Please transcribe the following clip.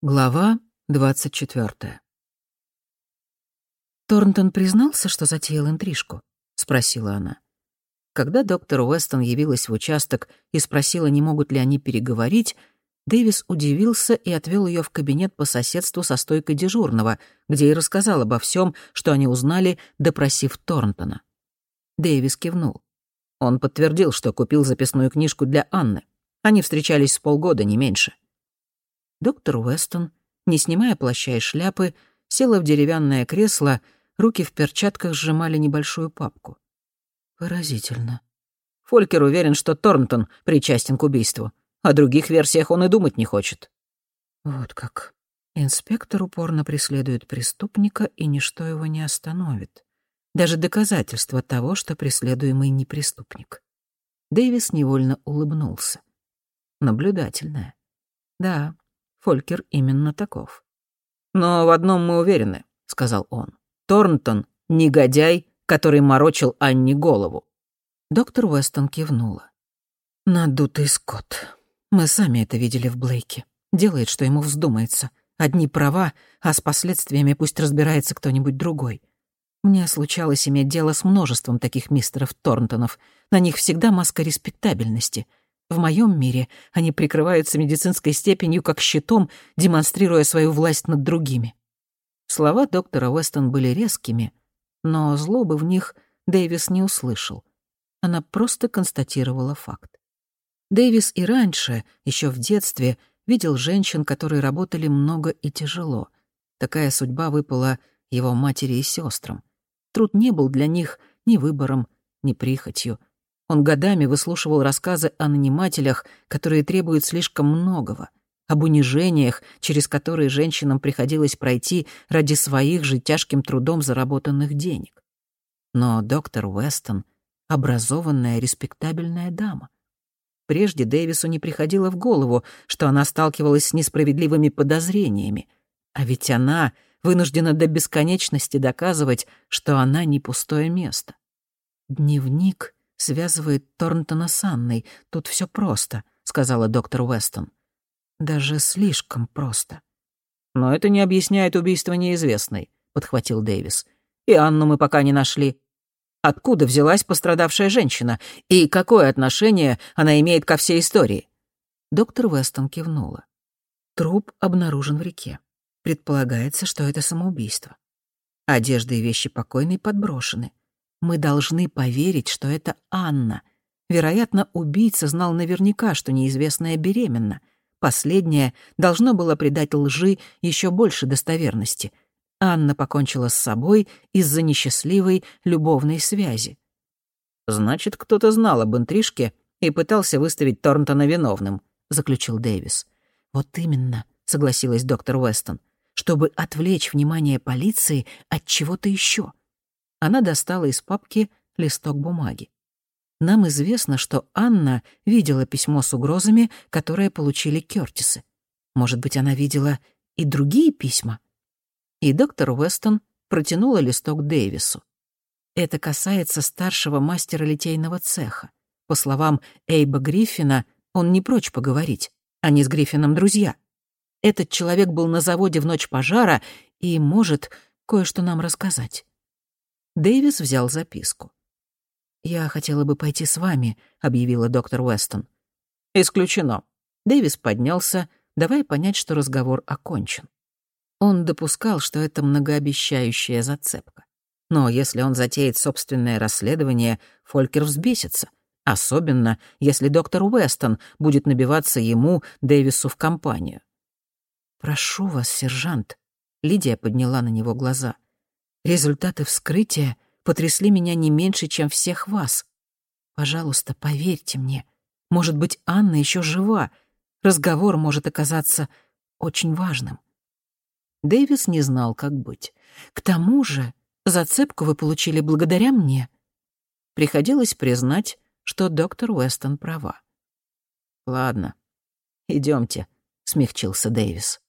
Глава двадцать четвертая. «Торнтон признался, что затеял интрижку?» — спросила она. Когда доктор Уэстон явилась в участок и спросила, не могут ли они переговорить, Дэвис удивился и отвел ее в кабинет по соседству со стойкой дежурного, где и рассказал обо всем, что они узнали, допросив Торнтона. Дэвис кивнул. Он подтвердил, что купил записную книжку для Анны. Они встречались с полгода, не меньше. Доктор Уэстон, не снимая плаща и шляпы, села в деревянное кресло, руки в перчатках сжимали небольшую папку. Поразительно. Фолькер уверен, что Торнтон причастен к убийству. О других версиях он и думать не хочет. Вот как. Инспектор упорно преследует преступника, и ничто его не остановит. Даже доказательство того, что преследуемый не преступник. Дэвис невольно улыбнулся. Наблюдательная. Да, Фолькер именно таков. «Но в одном мы уверены», — сказал он. «Торнтон — негодяй, который морочил Анне голову». Доктор Уэстон кивнула. «Надутый скот. Мы сами это видели в Блейке. Делает, что ему вздумается. Одни права, а с последствиями пусть разбирается кто-нибудь другой. Мне случалось иметь дело с множеством таких мистеров Торнтонов. На них всегда маска респектабельности — в моем мире они прикрываются медицинской степенью как щитом, демонстрируя свою власть над другими. Слова доктора Уэстон были резкими, но злобы в них Дэвис не услышал. Она просто констатировала факт. Дэвис и раньше, еще в детстве, видел женщин, которые работали много и тяжело. Такая судьба выпала его матери и сестрам. Труд не был для них ни выбором, ни прихотью — он годами выслушивал рассказы о нанимателях, которые требуют слишком многого, об унижениях, через которые женщинам приходилось пройти ради своих же тяжким трудом заработанных денег. Но доктор Уэстон — образованная, респектабельная дама. Прежде Дэвису не приходило в голову, что она сталкивалась с несправедливыми подозрениями, а ведь она вынуждена до бесконечности доказывать, что она не пустое место. Дневник — связывает Торнтона с Анной. Тут все просто», — сказала доктор Уэстон. «Даже слишком просто». «Но это не объясняет убийство неизвестной», — подхватил Дэвис. «И Анну мы пока не нашли. Откуда взялась пострадавшая женщина? И какое отношение она имеет ко всей истории?» Доктор Уэстон кивнула. Труп обнаружен в реке. Предполагается, что это самоубийство. Одежда и вещи покойной подброшены. Мы должны поверить, что это Анна. Вероятно, убийца знал наверняка, что неизвестная беременна. Последнее должно было придать лжи еще больше достоверности. Анна покончила с собой из-за несчастливой любовной связи. «Значит, кто-то знал об интрижке и пытался выставить Торнтона виновным», — заключил Дэвис. «Вот именно», — согласилась доктор Уэстон, «чтобы отвлечь внимание полиции от чего-то еще. Она достала из папки листок бумаги. Нам известно, что Анна видела письмо с угрозами, которое получили Кёртисы. Может быть, она видела и другие письма? И доктор Уэстон протянула листок Дэвису. Это касается старшего мастера литейного цеха. По словам Эйба Гриффина, он не прочь поговорить. Они с Гриффином друзья. Этот человек был на заводе в ночь пожара и может кое-что нам рассказать. Дэвис взял записку. «Я хотела бы пойти с вами», — объявила доктор Уэстон. «Исключено». Дэвис поднялся, давая понять, что разговор окончен. Он допускал, что это многообещающая зацепка. Но если он затеет собственное расследование, Фолькер взбесится. Особенно, если доктор Уэстон будет набиваться ему, Дэвису, в компанию. «Прошу вас, сержант», — Лидия подняла на него глаза — Результаты вскрытия потрясли меня не меньше, чем всех вас. Пожалуйста, поверьте мне. Может быть, Анна еще жива. Разговор может оказаться очень важным. Дэвис не знал, как быть. К тому же, зацепку вы получили благодаря мне. Приходилось признать, что доктор Уэстон права. «Ладно, идемте, смягчился Дэвис.